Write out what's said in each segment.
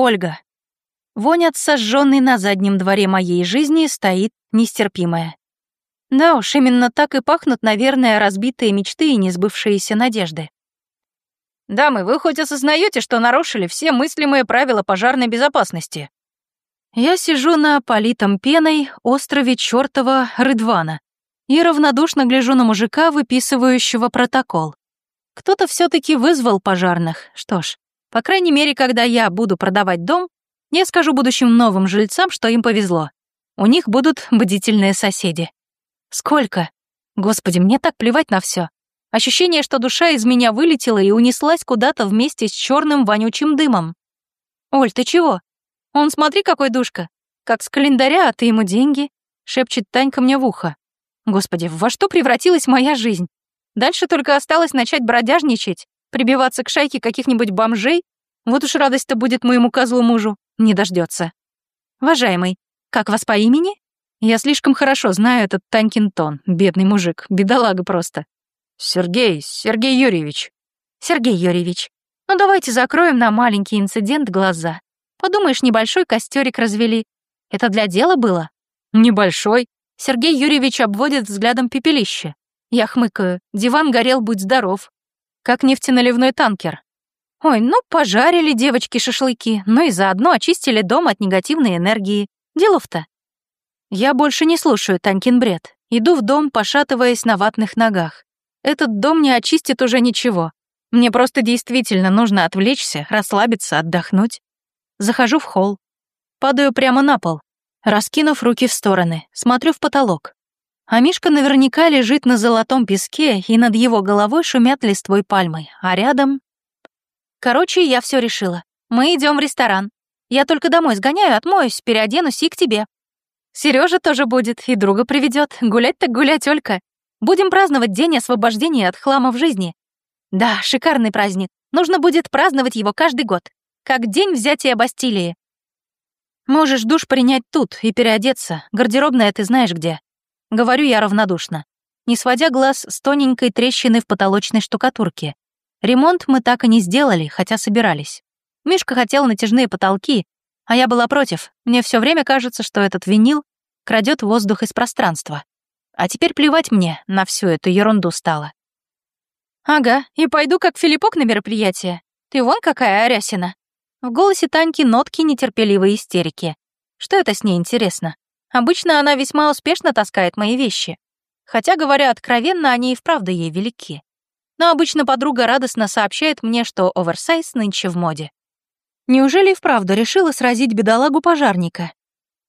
Ольга. Вонь от сожженной на заднем дворе моей жизни стоит нестерпимая. Да уж, именно так и пахнут, наверное, разбитые мечты и несбывшиеся надежды. «Дамы, вы хоть осознаете, что нарушили все мыслимые правила пожарной безопасности?» Я сижу на политом пеной острове чёртова Рыдвана и равнодушно гляжу на мужика, выписывающего протокол. Кто-то все таки вызвал пожарных. Что ж, по крайней мере, когда я буду продавать дом, я скажу будущим новым жильцам, что им повезло. У них будут бдительные соседи. Сколько? Господи, мне так плевать на все. Ощущение, что душа из меня вылетела и унеслась куда-то вместе с черным вонючим дымом. «Оль, ты чего? Он смотри, какой душка. Как с календаря, а ты ему деньги», — шепчет Танька мне в ухо. Господи, во что превратилась моя жизнь? Дальше только осталось начать бродяжничать, прибиваться к шайке каких-нибудь бомжей. Вот уж радость-то будет моему козлу мужу. Не дождется. Уважаемый, как вас по имени? Я слишком хорошо знаю этот Танькин тон. Бедный мужик, бедолага просто. Сергей, Сергей Юрьевич. Сергей Юрьевич, ну давайте закроем на маленький инцидент глаза. Подумаешь, небольшой костерик развели. Это для дела было? Небольшой. Сергей Юрьевич обводит взглядом пепелище. Я хмыкаю. Диван горел, будь здоров. Как нефтеналивной танкер. Ой, ну пожарили девочки шашлыки, ну и заодно очистили дом от негативной энергии. Делов-то. Я больше не слушаю Танькин бред. Иду в дом, пошатываясь на ватных ногах. Этот дом не очистит уже ничего. Мне просто действительно нужно отвлечься, расслабиться, отдохнуть. Захожу в холл. Падаю прямо на пол. Раскинув руки в стороны, смотрю в потолок. А Мишка наверняка лежит на золотом песке, и над его головой шумят листвой пальмы, а рядом... Короче, я все решила. Мы идем в ресторан. Я только домой сгоняю, отмоюсь, переоденусь и к тебе. Сережа тоже будет, и друга приведет. Гулять так гулять, Олька. Будем праздновать день освобождения от хлама в жизни. Да, шикарный праздник. Нужно будет праздновать его каждый год. Как день взятия Бастилии. Можешь душ принять тут и переодеться. Гардеробная ты знаешь где. Говорю я равнодушно, не сводя глаз с тоненькой трещины в потолочной штукатурке. Ремонт мы так и не сделали, хотя собирались. Мишка хотел натяжные потолки, а я была против. Мне все время кажется, что этот винил крадет воздух из пространства. А теперь плевать мне на всю эту ерунду стало. Ага, и пойду как Филиппок на мероприятие. Ты вон какая арясина. В голосе Таньки нотки нетерпеливой истерики. Что это с ней интересно? Обычно она весьма успешно таскает мои вещи. Хотя, говоря откровенно, они и вправду ей велики. Но обычно подруга радостно сообщает мне, что оверсайз нынче в моде. Неужели и вправду решила сразить бедолагу пожарника?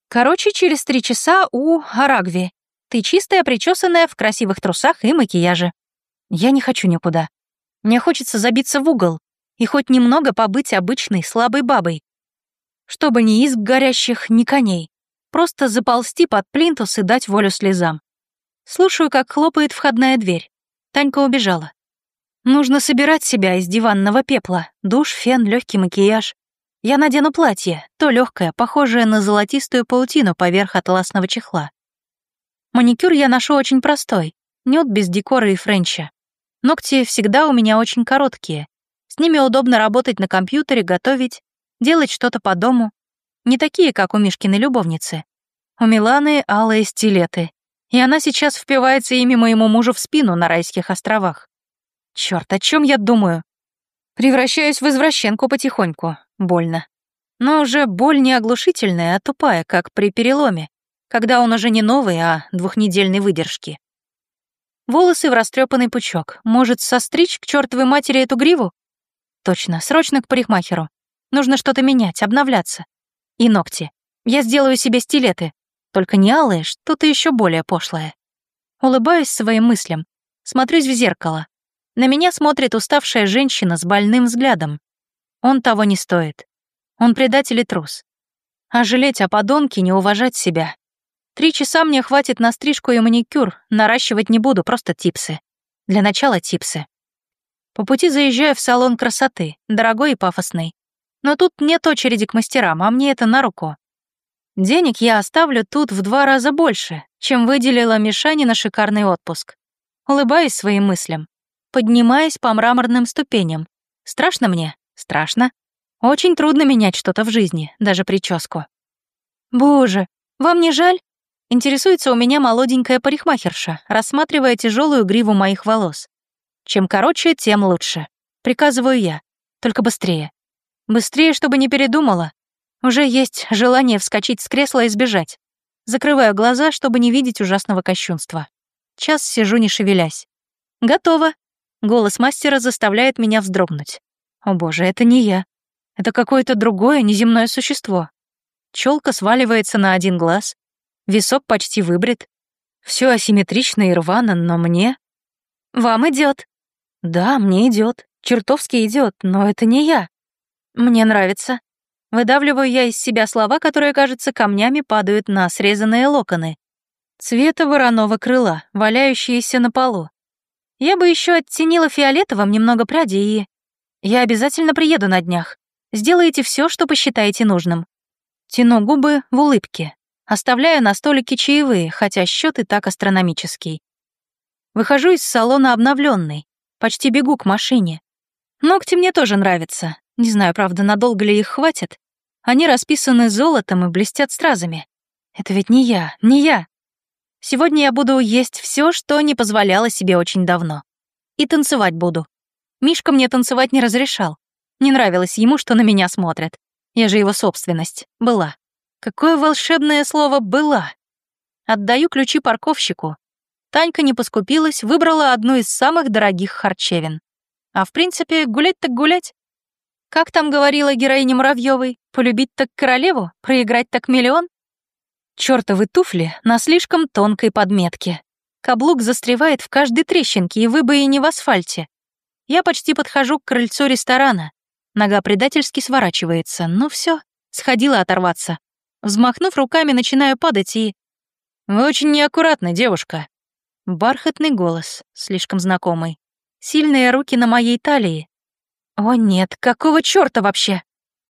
Короче, через три часа у Арагви. Ты чистая, причесанная, в красивых трусах и макияже. Я не хочу никуда. Мне хочется забиться в угол и хоть немного побыть обычной слабой бабой. Чтобы ни изб горящих, ни коней. Просто заползти под плинтус и дать волю слезам. Слушаю, как хлопает входная дверь. Танька убежала. Нужно собирать себя из диванного пепла. Душ, фен, легкий макияж. Я надену платье, то легкое, похожее на золотистую паутину поверх атласного чехла. Маникюр я ношу очень простой, нюд без декора и френча. Ногти всегда у меня очень короткие. С ними удобно работать на компьютере, готовить, делать что-то по дому. Не такие, как у Мишкиной любовницы. У Миланы алые стилеты. И она сейчас впивается ими моему мужу в спину на райских островах. Чёрт, о чем я думаю? Превращаюсь в извращенку потихоньку. Больно. Но уже боль не оглушительная, а тупая, как при переломе, когда он уже не новый, а двухнедельной выдержки. Волосы в растрепанный пучок. Может, состричь к чертовой матери эту гриву? Точно, срочно к парикмахеру. Нужно что-то менять, обновляться. И ногти. Я сделаю себе стилеты. Только не алые, что-то еще более пошлое. Улыбаюсь своим мыслям. Смотрюсь в зеркало. На меня смотрит уставшая женщина с больным взглядом. Он того не стоит. Он предатель и трус. А жалеть о подонке, не уважать себя. Три часа мне хватит на стрижку и маникюр, наращивать не буду, просто типсы. Для начала типсы. По пути заезжаю в салон красоты, дорогой и пафосный. Но тут нет очереди к мастерам, а мне это на руку. Денег я оставлю тут в два раза больше, чем выделила Мишане на шикарный отпуск. Улыбаюсь своим мыслям, поднимаясь по мраморным ступеням. Страшно мне? Страшно. Очень трудно менять что-то в жизни, даже прическу. Боже, вам не жаль? Интересуется у меня молоденькая парикмахерша, рассматривая тяжелую гриву моих волос. Чем короче, тем лучше. Приказываю я. Только быстрее. Быстрее, чтобы не передумала. Уже есть желание вскочить с кресла и сбежать. Закрываю глаза, чтобы не видеть ужасного кощунства. Час сижу, не шевелясь. «Готово!» Голос мастера заставляет меня вздрогнуть. О боже, это не я. Это какое-то другое неземное существо. Челка сваливается на один глаз, висок почти выбрит. Все асимметрично и рвано, но мне... Вам идет. Да, мне идет. Чертовски идет, но это не я. Мне нравится. Выдавливаю я из себя слова, которые, кажется, камнями падают на срезанные локоны. Цвета вороного крыла, валяющиеся на полу. Я бы еще оттенила фиолетовым немного прядей и... Я обязательно приеду на днях. Сделайте все, что посчитаете нужным. Тяну губы в улыбке. Оставляю на столике чаевые, хотя счет и так астрономический. Выхожу из салона обновленный, почти бегу к машине. Ногти мне тоже нравятся. Не знаю, правда, надолго ли их хватит. Они расписаны золотом и блестят стразами. Это ведь не я, не я. Сегодня я буду есть все, что не позволяла себе очень давно. И танцевать буду. Мишка мне танцевать не разрешал. Не нравилось ему, что на меня смотрят. Я же его собственность. Была. Какое волшебное слово «была». Отдаю ключи парковщику. Танька не поскупилась, выбрала одну из самых дорогих харчевин. А в принципе, гулять так гулять. Как там говорила героиня Муравьевой, полюбить так королеву, проиграть так миллион? Чёртовы туфли на слишком тонкой подметке. Каблук застревает в каждой трещинке и выбоине в асфальте. Я почти подхожу к крыльцу ресторана. Нога предательски сворачивается. Ну все, сходила оторваться. Взмахнув руками, начинаю падать и... «Вы очень неаккуратны, девушка». Бархатный голос, слишком знакомый. Сильные руки на моей талии. О нет, какого чёрта вообще?